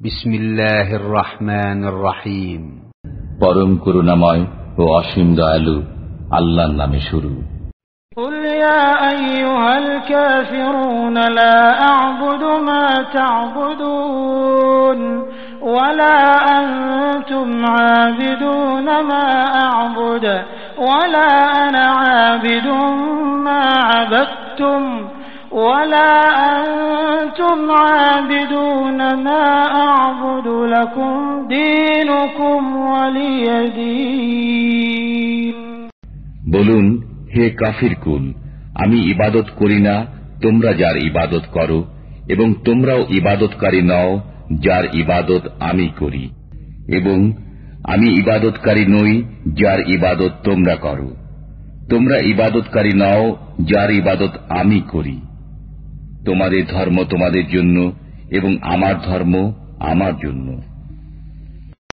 بسم الله الرحمن الرحيم পরম করুণাময় ও অসীম দয়ালু আল্লাহর নামে শুরু قل يا أيها الكافرون لا أعبد ما تعبدون ولا أنتم عابدون ما أعبد ولا أنا عابد ما عبدتم ولا أنتم عابدون ما أعبد لكم دينكم ولي دين বলুন হে কাফির কুল আমি ইবাদত করি না তোমরা যার ইবাদত করো এবং তোমরাও ইবাদতকারী নও যার ইবাদত আমি করি এবং আমি ইবাদতকারী নই যার ইবাদত তোমরা করো তোমরা ইবাদতকারী নও যার ইবাদত আমি করি তোমাদের ধর্ম তোমাদের জন্য এবং আমার ধর্ম আমার জন্য।